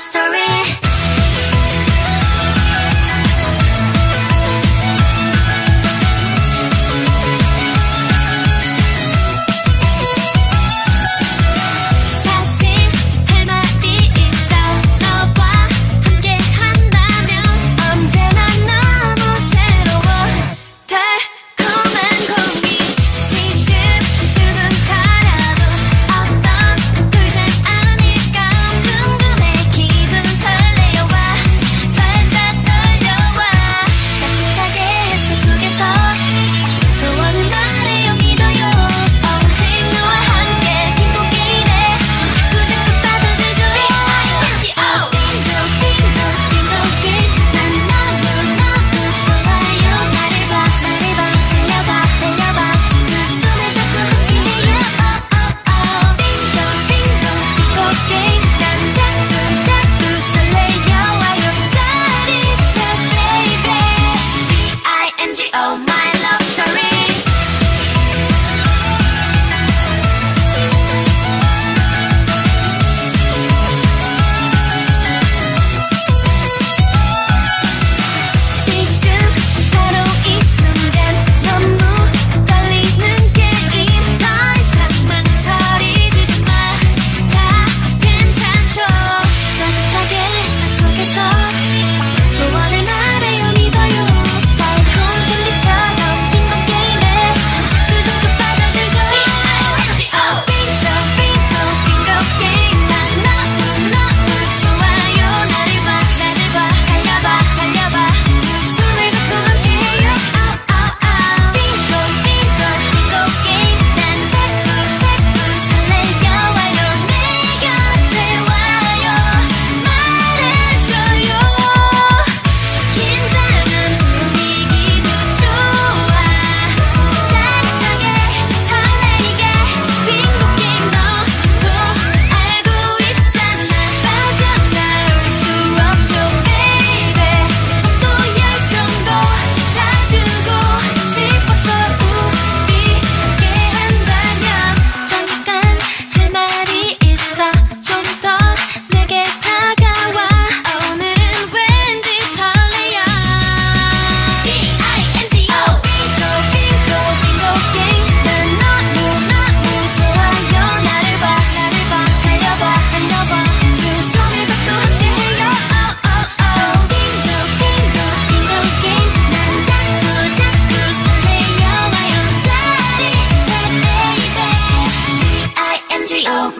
story. Oh my